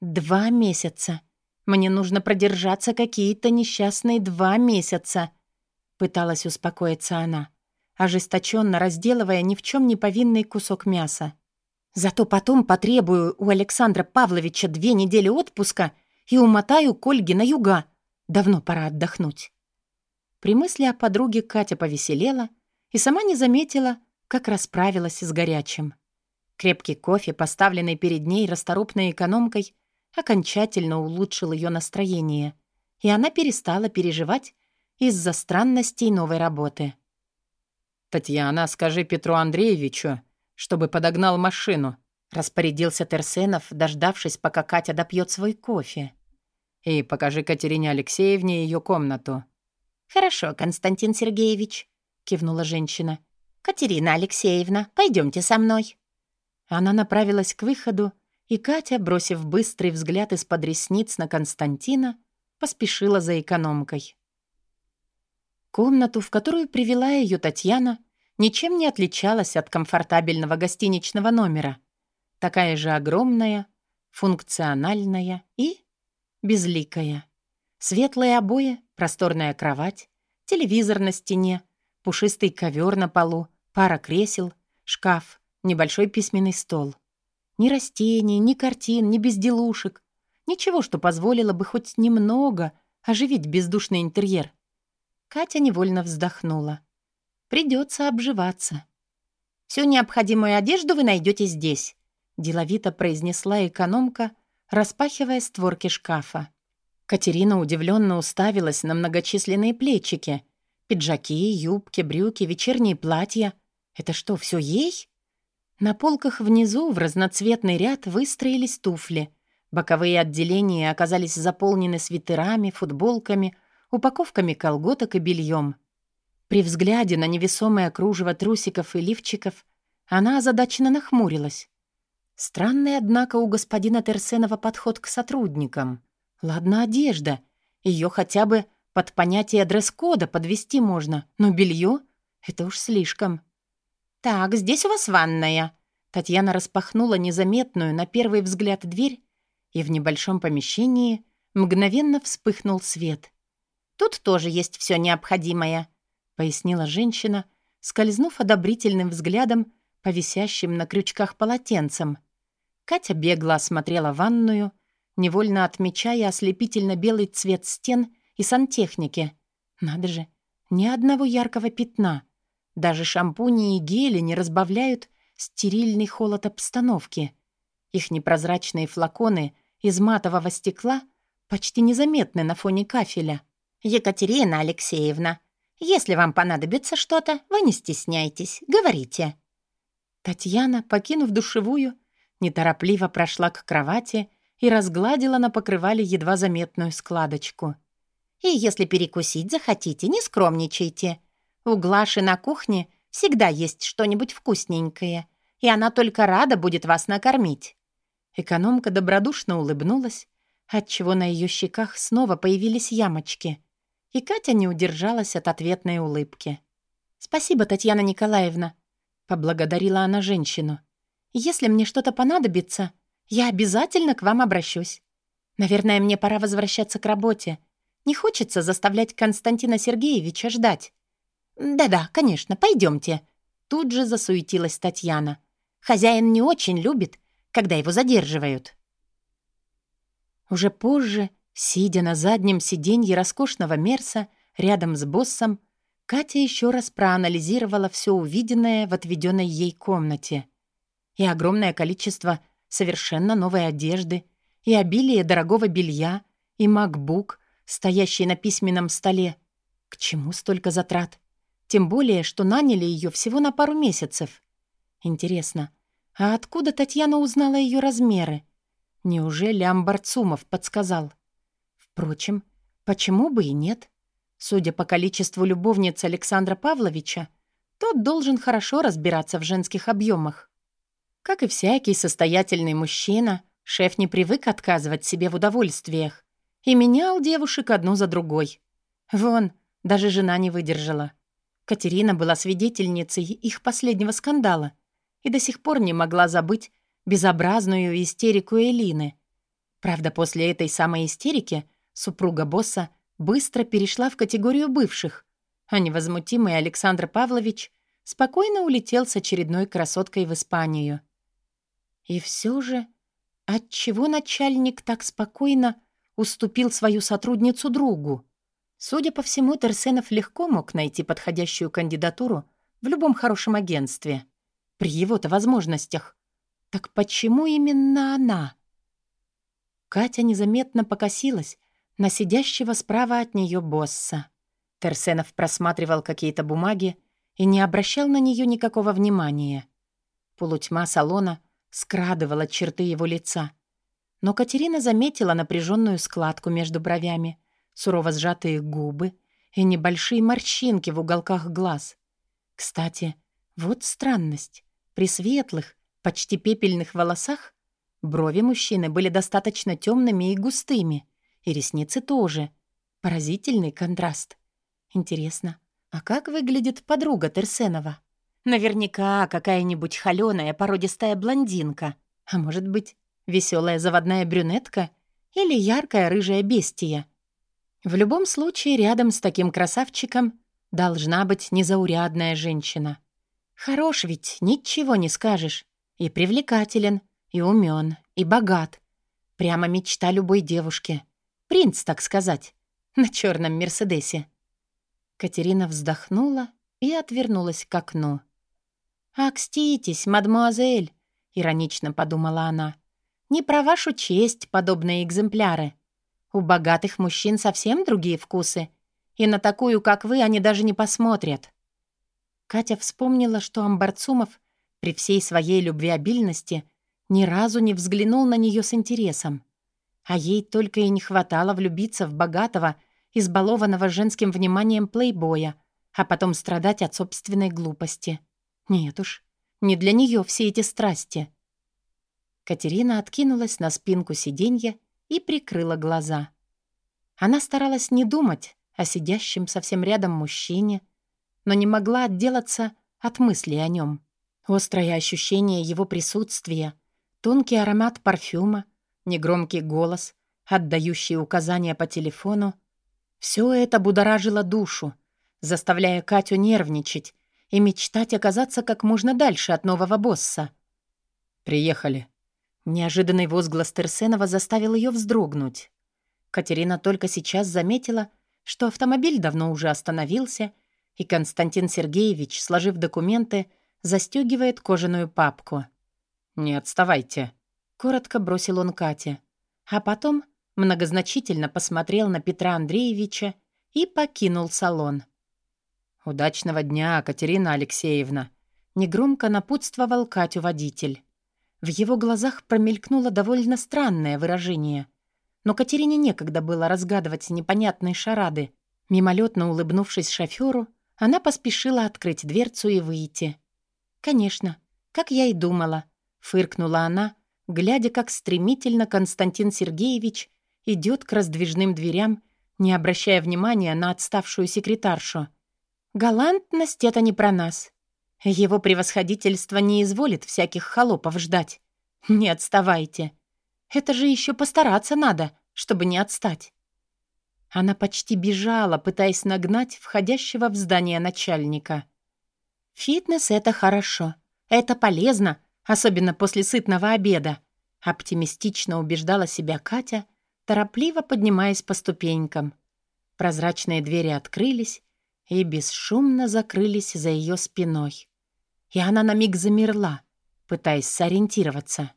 «Два месяца. Мне нужно продержаться какие-то несчастные два месяца», — пыталась успокоиться она, ожесточенно разделывая ни в чем не повинный кусок мяса. Зато потом потребую у Александра Павловича две недели отпуска и умотаю к Ольге на юга. Давно пора отдохнуть». При мысли о подруге Катя повеселела и сама не заметила, как расправилась с горячим. Крепкий кофе, поставленный перед ней расторопной экономкой, окончательно улучшил ее настроение, и она перестала переживать из-за странностей новой работы. «Татьяна, скажи Петру Андреевичу, чтобы подогнал машину», — распорядился Терсенов, дождавшись, пока Катя допьет свой кофе. «И покажи Катерине Алексеевне ее комнату». «Хорошо, Константин Сергеевич», — кивнула женщина. «Катерина Алексеевна, пойдемте со мной». Она направилась к выходу, и Катя, бросив быстрый взгляд из-под ресниц на Константина, поспешила за экономкой. Комнату, в которую привела ее Татьяна, ничем не отличалась от комфортабельного гостиничного номера. Такая же огромная, функциональная и безликая. Светлые обои, просторная кровать, телевизор на стене, пушистый ковер на полу, пара кресел, шкаф, небольшой письменный стол. Ни растений, ни картин, ни безделушек. Ничего, что позволило бы хоть немного оживить бездушный интерьер. Катя невольно вздохнула. Придется обживаться. Всю необходимую одежду вы найдете здесь, деловито произнесла экономка, распахивая створки шкафа. Катерина удивленно уставилась на многочисленные плечики. Пиджаки, юбки, брюки, вечерние платья. Это что, все ей? На полках внизу в разноцветный ряд выстроились туфли. Боковые отделения оказались заполнены свитерами, футболками, упаковками колготок и бельем. При взгляде на невесомое кружево трусиков и лифчиков она озадаченно нахмурилась. Странный, однако, у господина Терсенова подход к сотрудникам. Ладно, одежда. Ее хотя бы под понятие дресс-кода подвести можно, но белье — это уж слишком. «Так, здесь у вас ванная». Татьяна распахнула незаметную на первый взгляд дверь, и в небольшом помещении мгновенно вспыхнул свет. «Тут тоже есть все необходимое пояснила женщина, скользнув одобрительным взглядом по висящим на крючках полотенцам. Катя бегло осмотрела ванную, невольно отмечая ослепительно белый цвет стен и сантехники. Надо же, ни одного яркого пятна. Даже шампуни и гели не разбавляют стерильный холод обстановки. Их непрозрачные флаконы из матового стекла почти незаметны на фоне кафеля. «Екатерина Алексеевна, если вам понадобится что-то, вы не стесняйтесь, говорите». Татьяна, покинув душевую, неторопливо прошла к кровати и разгладила на покрывале едва заметную складочку. «И если перекусить захотите, не скромничайте. У Глаши на кухне всегда есть что-нибудь вкусненькое, и она только рада будет вас накормить». Экономка добродушно улыбнулась, отчего на ее щеках снова появились ямочки — и Катя не удержалась от ответной улыбки. «Спасибо, Татьяна Николаевна», — поблагодарила она женщину. «Если мне что-то понадобится, я обязательно к вам обращусь. Наверное, мне пора возвращаться к работе. Не хочется заставлять Константина Сергеевича ждать». «Да-да, конечно, пойдемте». Тут же засуетилась Татьяна. «Хозяин не очень любит, когда его задерживают». Уже позже, сидя на заднем сиденье роскошного Мерса рядом с боссом, Катя еще раз проанализировала все увиденное в отведенной ей комнате. И огромное количество совершенно новой одежды, и обилие дорогого белья, и макбук, стоящий на письменном столе. К чему столько затрат? Тем более, что наняли ее всего на пару месяцев. Интересно, а откуда Татьяна узнала ее размеры? Неужели Амбарцумов подсказал? Впрочем, почему бы и нет? Судя по количеству любовниц Александра Павловича, тот должен хорошо разбираться в женских объемах. Как и всякий состоятельный мужчина, шеф не привык отказывать себе в удовольствиях и менял девушек одну за другой. Вон, даже жена не выдержала. Катерина была свидетельницей их последнего скандала и до сих пор не могла забыть безобразную истерику Элины. Правда, после этой самой истерики супруга босса быстро перешла в категорию бывших, а невозмутимый Александр Павлович спокойно улетел с очередной красоткой в Испанию. И все же, отчего начальник так спокойно уступил свою сотрудницу другу? Судя по всему, Терсенов легко мог найти подходящую кандидатуру в любом хорошем агентстве. При его-то возможностях. Так почему именно она? Катя незаметно покосилась на сидящего справа от нее босса. Терсенов просматривал какие-то бумаги и не обращал на нее никакого внимания. Полутьма салона скрадывала черты его лица. Но Катерина заметила напряженную складку между бровями, сурово сжатые губы и небольшие морщинки в уголках глаз. Кстати, вот странность. При светлых, почти пепельных волосах брови мужчины были достаточно темными и густыми — и ресницы тоже. Поразительный контраст. Интересно, а как выглядит подруга Терсенова? Наверняка какая-нибудь холёная породистая блондинка. А может быть, веселая заводная брюнетка или яркая рыжая бестия. В любом случае, рядом с таким красавчиком должна быть незаурядная женщина. Хорош ведь, ничего не скажешь. И привлекателен, и умен, и богат. Прямо мечта любой девушки. Принц, так сказать, на черном Мерседесе. Катерина вздохнула и отвернулась к окну. «Акститесь, мадмуазель», — иронично подумала она. «Не про вашу честь подобные экземпляры. У богатых мужчин совсем другие вкусы, и на такую, как вы, они даже не посмотрят». Катя вспомнила, что Амбарцумов при всей своей любвеобильности ни разу не взглянул на нее с интересом. А ей только и не хватало влюбиться в богатого, избалованного женским вниманием плейбоя, а потом страдать от собственной глупости. Нет уж, не для нее все эти страсти. Катерина откинулась на спинку сиденья и прикрыла глаза. Она старалась не думать о сидящем совсем рядом мужчине, но не могла отделаться от мысли о нем. Острое ощущение его присутствия, тонкий аромат парфюма, негромкий голос, отдающий указания по телефону. Все это будоражило душу, заставляя Катю нервничать и мечтать оказаться как можно дальше от нового босса. «Приехали». Неожиданный возглас Терсенова заставил ее вздрогнуть. Катерина только сейчас заметила, что автомобиль давно уже остановился, и Константин Сергеевич, сложив документы, застегивает кожаную папку. «Не отставайте», Коротко бросил он Кате. А потом многозначительно посмотрел на Петра Андреевича и покинул салон. «Удачного дня, Катерина Алексеевна!» Негромко напутствовал Катю водитель. В его глазах промелькнуло довольно странное выражение. Но Катерине некогда было разгадывать непонятные шарады. Мимолетно улыбнувшись шофёру, она поспешила открыть дверцу и выйти. «Конечно, как я и думала», — фыркнула она, глядя, как стремительно Константин Сергеевич идет к раздвижным дверям, не обращая внимания на отставшую секретаршу. «Галантность — это не про нас. Его превосходительство не изволит всяких холопов ждать. Не отставайте. Это же еще постараться надо, чтобы не отстать. Она почти бежала, пытаясь нагнать входящего в здание начальника. «Фитнес — это хорошо. Это полезно, особенно после сытного обеда», — оптимистично убеждала себя Катя, торопливо поднимаясь по ступенькам. Прозрачные двери открылись и бесшумно закрылись за ее спиной. И она на миг замерла, пытаясь сориентироваться.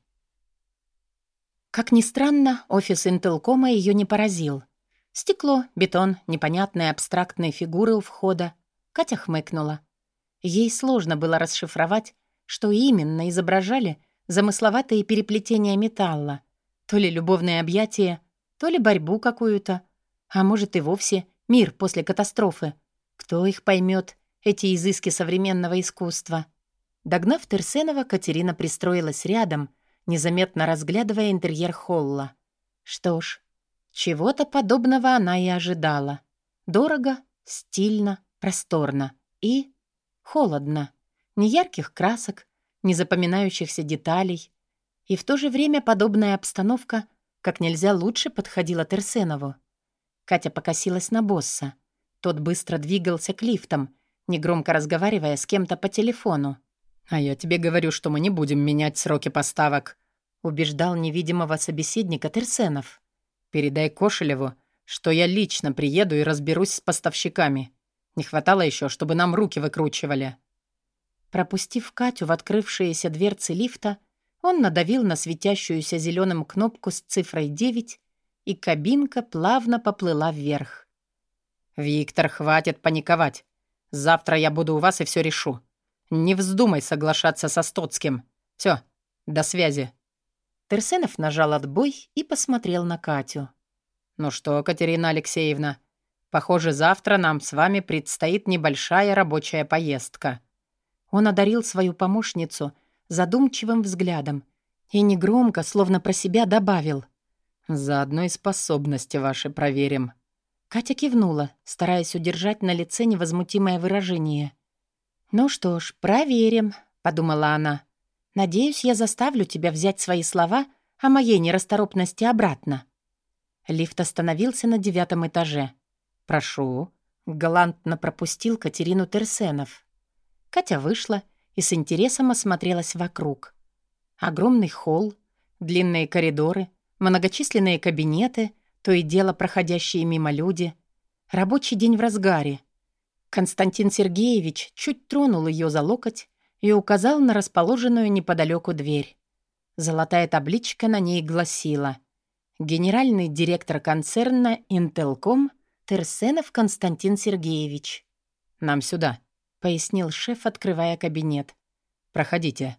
Как ни странно, офис Интелкома ее не поразил — Стекло, бетон, непонятные абстрактные фигуры у входа. Катя хмыкнула. Ей сложно было расшифровать, что именно изображали замысловатые переплетения металла. То ли любовные объятия, то ли борьбу какую-то. А может и вовсе мир после катастрофы. Кто их поймет, эти изыски современного искусства? Догнав Терсенова, Катерина пристроилась рядом, незаметно разглядывая интерьер холла. Что ж, чего-то подобного она и ожидала. Дорого, стильно, просторно и холодно. Ни ярких красок, ни запоминающихся деталей. И в то же время подобная обстановка как нельзя лучше подходила Терсенову. Катя покосилась на босса. Тот быстро двигался к лифтам, негромко разговаривая с кем-то по телефону. «А я тебе говорю, что мы не будем менять сроки поставок», убеждал невидимого собеседника Терсенов. Передай Кошелеву, что я лично приеду и разберусь с поставщиками. Не хватало еще, чтобы нам руки выкручивали». Пропустив Катю в открывшиеся дверцы лифта, он надавил на светящуюся зеленым кнопку с цифрой 9, и кабинка плавно поплыла вверх. «Виктор, хватит паниковать. Завтра я буду у вас и все решу. Не вздумай соглашаться со Стоцким. Все, до связи». Терсенов нажал отбой и посмотрел на Катю. «Ну что, Катерина Алексеевна, похоже, завтра нам с вами предстоит небольшая рабочая поездка». Он одарил свою помощницу задумчивым взглядом и негромко, словно про себя, добавил. «Заодно и способности ваши проверим». Катя кивнула, стараясь удержать на лице невозмутимое выражение. «Ну что ж, проверим», — подумала она. Надеюсь, я заставлю тебя взять свои слова о моей нерасторопности обратно». Лифт остановился на девятом этаже. «Прошу», — галантно пропустил Катерину Терсенов. Катя вышла и с интересом осмотрелась вокруг. Огромный холл, длинные коридоры, многочисленные кабинеты, то и дело проходящие мимо люди. Рабочий день в разгаре. Константин Сергеевич чуть тронул ее за локоть и указал на расположенную неподалеку дверь. Золотая табличка на ней гласила «Генеральный директор концерна «Интелком» Терсенов Константин Сергеевич». «Нам сюда», — пояснил шеф, открывая кабинет. «Проходите».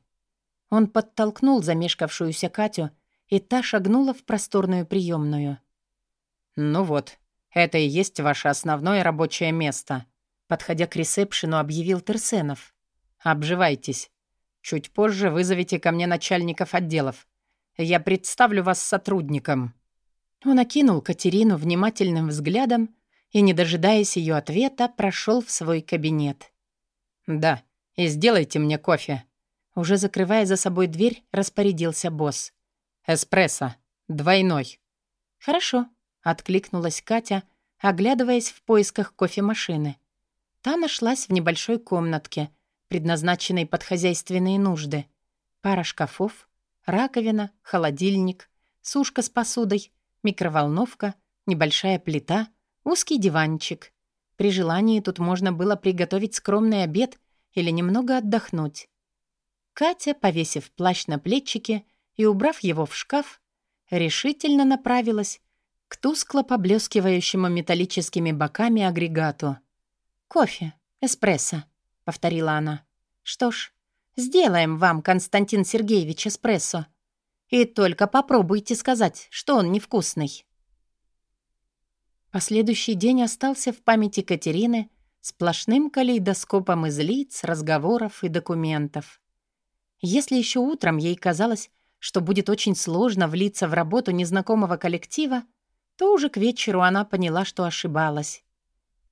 Он подтолкнул замешкавшуюся Катю, и та шагнула в просторную приемную. «Ну вот, это и есть ваше основное рабочее место», — подходя к ресепшену, объявил Терсенов. Обживайтесь. Чуть позже вызовите ко мне начальников отделов. Я представлю вас сотрудникам». Он окинул Катерину внимательным взглядом и, не дожидаясь ее ответа, прошел в свой кабинет. «Да, и сделайте мне кофе». Уже закрывая за собой дверь, распорядился босс. «Эспрессо. Двойной». «Хорошо», — откликнулась Катя, оглядываясь в поисках кофемашины. Та нашлась в небольшой комнатке — предназначенной под хозяйственные нужды. Пара шкафов, раковина, холодильник, сушка с посудой, микроволновка, небольшая плита, узкий диванчик. При желании тут можно было приготовить скромный обед или немного отдохнуть. Катя, повесив плащ на плечики и убрав его в шкаф, решительно направилась к тускло поблескивающему металлическими боками агрегату. «Кофе, эспрессо», — повторила она. «Что ж, сделаем вам, Константин Сергеевич, эспрессо. И только попробуйте сказать, что он невкусный». Последующий день остался в памяти Катерины сплошным калейдоскопом из лиц, разговоров и документов. Если еще утром ей казалось, что будет очень сложно влиться в работу незнакомого коллектива, то уже к вечеру она поняла, что ошибалась.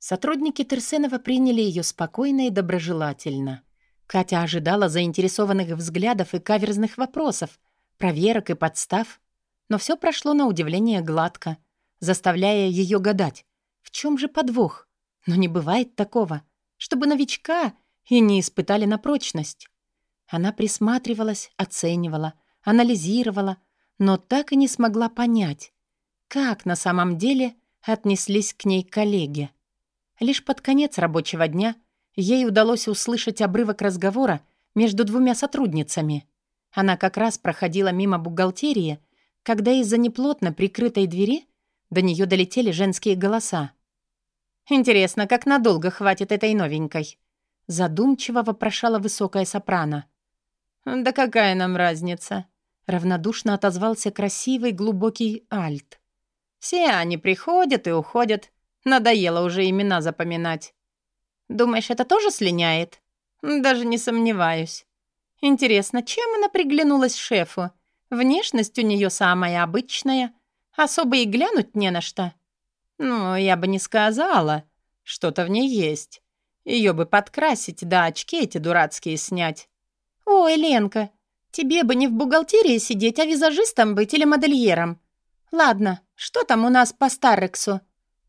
Сотрудники Терсенова приняли ее спокойно и доброжелательно. Катя ожидала заинтересованных взглядов и каверзных вопросов, проверок и подстав, но все прошло на удивление гладко, заставляя ее гадать, в чем же подвох. Но не бывает такого, чтобы новичка и не испытали на прочность. Она присматривалась, оценивала, анализировала, но так и не смогла понять, как на самом деле отнеслись к ней коллеги. Лишь под конец рабочего дня ей удалось услышать обрывок разговора между двумя сотрудницами. Она как раз проходила мимо бухгалтерии, когда из-за неплотно прикрытой двери до нее долетели женские голоса. «Интересно, как надолго хватит этой новенькой?» Задумчиво вопрошала высокая сопрано. «Да какая нам разница?» Равнодушно отозвался красивый глубокий альт. «Все они приходят и уходят. Надоело уже имена запоминать. Думаешь, это тоже слиняет? Даже не сомневаюсь. Интересно, чем она приглянулась шефу? Внешность у нее самая обычная. Особо и глянуть не на что. Ну, я бы не сказала. Что-то в ней есть. Ее бы подкрасить, да очки эти дурацкие снять. Ой, Ленка, тебе бы не в бухгалтерии сидеть, а визажистом быть или модельером. Ладно, что там у нас по Старрексу?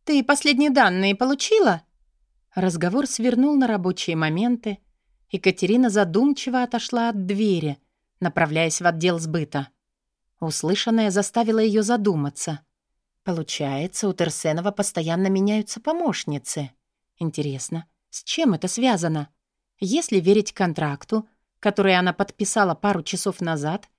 Ты последние данные получила? Разговор свернул на рабочие моменты. Екатерина задумчиво отошла от двери, направляясь в отдел сбыта. Услышанное заставило ее задуматься. Получается, у Терсенова постоянно меняются помощницы. Интересно, с чем это связано? Если верить контракту, который она подписала пару часов назад,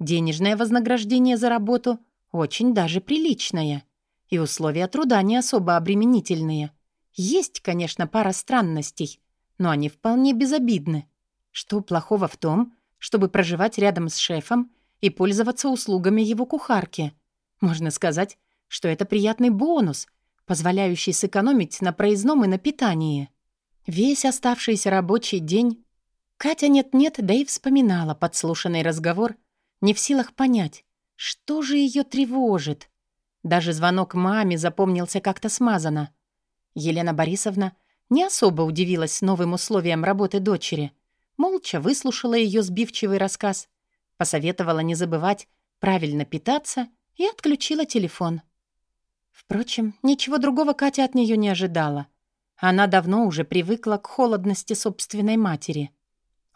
денежное вознаграждение за работу очень даже приличное, и условия труда не особо обременительные. Есть, конечно, пара странностей, но они вполне безобидны. Что плохого в том, чтобы проживать рядом с шефом и пользоваться услугами его кухарки. Можно сказать, что это приятный бонус, позволяющий сэкономить на проездном и на питании. Весь оставшийся рабочий день Катя нет-нет, да и вспоминала подслушанный разговор, не в силах понять, что же ее тревожит. Даже звонок маме запомнился как-то смазанно. Елена Борисовна не особо удивилась новым условиям работы дочери. Молча выслушала ее сбивчивый рассказ посоветовала не забывать правильно питаться и отключила телефон. Впрочем, ничего другого Катя от нее не ожидала. Она давно уже привыкла к холодности собственной матери.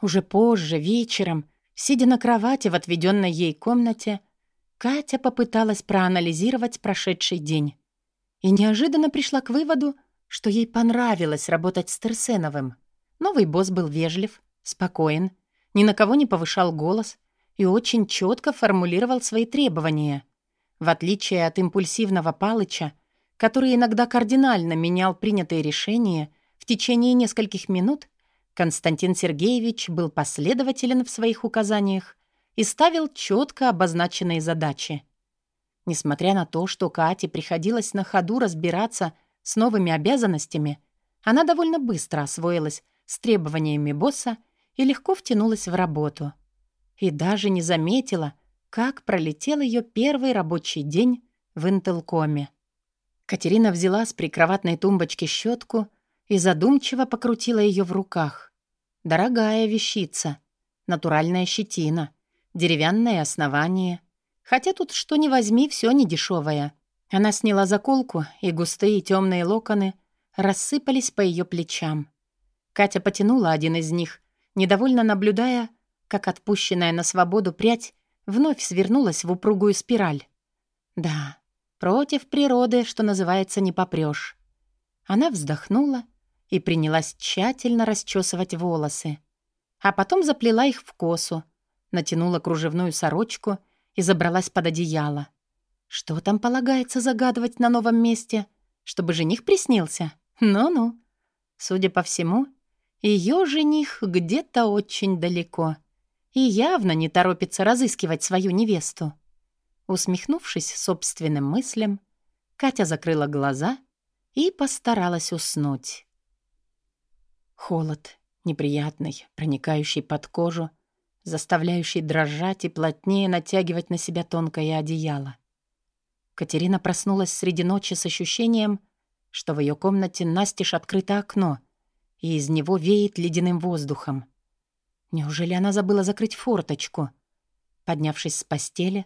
Уже позже, вечером, сидя на кровати в отведенной ей комнате, Катя попыталась проанализировать прошедший день. И неожиданно пришла к выводу, что ей понравилось работать с Терсеновым. Новый босс был вежлив, спокоен, ни на кого не повышал голос и очень четко формулировал свои требования. В отличие от импульсивного Палыча, который иногда кардинально менял принятые решения в течение нескольких минут, Константин Сергеевич был последователен в своих указаниях и ставил четко обозначенные задачи. Несмотря на то, что Кате приходилось на ходу разбираться с новыми обязанностями, она довольно быстро освоилась с требованиями босса и легко втянулась в работу — и даже не заметила, как пролетел ее первый рабочий день в Интелкоме. Катерина взяла с прикроватной тумбочки щетку и задумчиво покрутила ее в руках. Дорогая вещица, натуральная щетина, деревянное основание. Хотя тут что ни возьми, все недешевое. Она сняла заколку, и густые темные локоны рассыпались по ее плечам. Катя потянула один из них, недовольно наблюдая, как отпущенная на свободу прядь вновь свернулась в упругую спираль. Да, против природы, что называется, не попрёшь. Она вздохнула и принялась тщательно расчесывать волосы. А потом заплела их в косу, натянула кружевную сорочку и забралась под одеяло. Что там полагается загадывать на новом месте? Чтобы жених приснился? Ну-ну. Судя по всему, ее жених где-то очень далеко и явно не торопится разыскивать свою невесту. Усмехнувшись собственным мыслям, Катя закрыла глаза и постаралась уснуть. Холод, неприятный, проникающий под кожу, заставляющий дрожать и плотнее натягивать на себя тонкое одеяло. Катерина проснулась среди ночи с ощущением, что в ее комнате настежь открыто окно, и из него веет ледяным воздухом. Неужели она забыла закрыть форточку? Поднявшись с постели,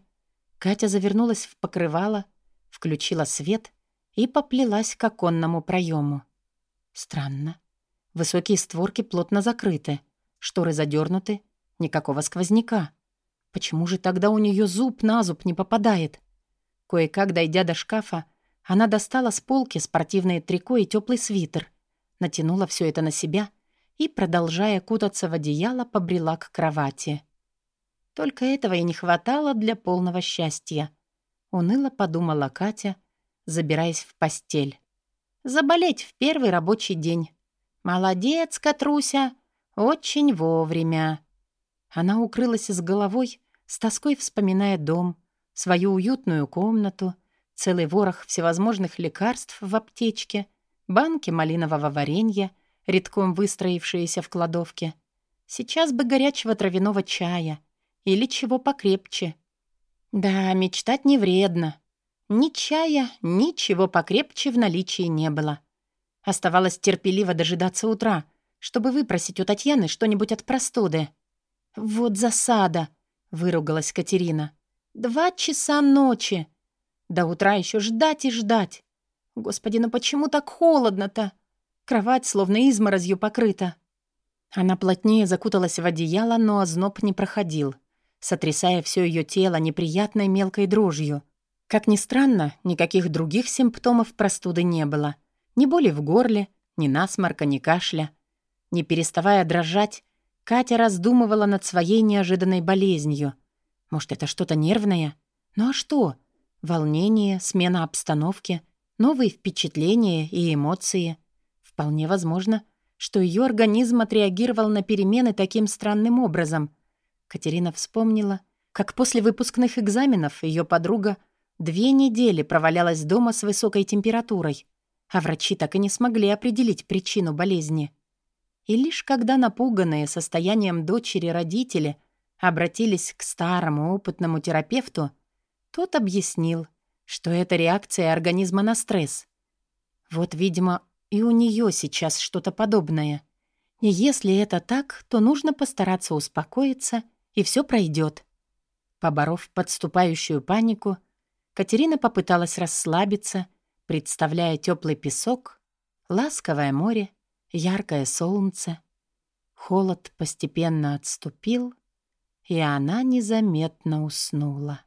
Катя завернулась в покрывало, включила свет и поплелась к оконному проему. Странно. Высокие створки плотно закрыты, шторы задернуты, никакого сквозняка. Почему же тогда у нее зуб на зуб не попадает? Кое-как, дойдя до шкафа, она достала с полки спортивное трико и теплый свитер, натянула все это на себя и, продолжая кутаться в одеяло, побрела к кровати. Только этого и не хватало для полного счастья. Уныло подумала Катя, забираясь в постель. Заболеть в первый рабочий день. Молодец, Катруся, очень вовремя. Она укрылась с головой, с тоской вспоминая дом, свою уютную комнату, целый ворох всевозможных лекарств в аптечке, банки малинового варенья, редком выстроившиеся в кладовке. Сейчас бы горячего травяного чая или чего покрепче. Да, мечтать не вредно. Ни чая, ничего покрепче в наличии не было. Оставалось терпеливо дожидаться утра, чтобы выпросить у Татьяны что-нибудь от простуды. «Вот засада!» — выругалась Катерина. «Два часа ночи! До утра еще ждать и ждать! Господи, ну почему так холодно-то? Кровать словно изморозью покрыта». Она плотнее закуталась в одеяло, но озноб не проходил, сотрясая все ее тело неприятной мелкой дрожью. Как ни странно, никаких других симптомов простуды не было. Ни боли в горле, ни насморка, ни кашля. Не переставая дрожать, Катя раздумывала над своей неожиданной болезнью. Может, это что-то нервное? Ну а что? Волнение, смена обстановки, новые впечатления и эмоции. Вполне возможно, что ее организм отреагировал на перемены таким странным образом. Катерина вспомнила, как после выпускных экзаменов ее подруга две недели провалялась дома с высокой температурой, а врачи так и не смогли определить причину болезни. И лишь когда напуганные состоянием дочери родители обратились к старому опытному терапевту, тот объяснил, что это реакция организма на стресс. Вот, видимо, и у нее сейчас что-то подобное. И если это так, то нужно постараться успокоиться, и все пройдет. Поборов подступающую панику, Катерина попыталась расслабиться, представляя теплый песок, ласковое море яркое солнце. Холод постепенно отступил, и она незаметно уснула.